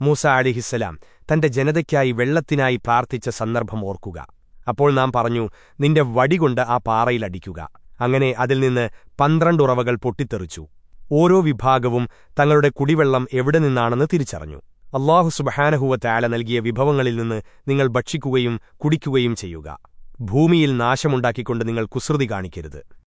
മൂസ അലിഹിസ്സലാം തന്റെ ജനതയ്ക്കായി വെള്ളത്തിനായി പ്രാർത്ഥിച്ച സന്ദർഭം ഓർക്കുക. അപ്പോൾ നാം പറഞ്ഞു നിന്റെ വടികൊണ്ട് ആ പാറയിലടിക്കുക അങ്ങനെ അതിൽ നിന്ന് പന്ത്രണ്ടുറവകൾ പൊട്ടിത്തെറിച്ചു. ഓരോ വിഭാഗവും തങ്ങളുടെ കുടിവെള്ളം എവിടെ നിന്നാണെന്ന് തിരിച്ചറിഞ്ഞു. അള്ളാഹു സുബഹാനഹുവ നൽകിയ വിഭവങ്ങളിൽ നിന്ന് നിങ്ങൾ ഭക്ഷിക്കുകയും കുടിക്കുകയും ചെയ്യുക. ഭൂമിയിൽ നാശമുണ്ടാക്കിക്കൊണ്ട് നിങ്ങൾ കുസൃതി കാണിക്കരുത്.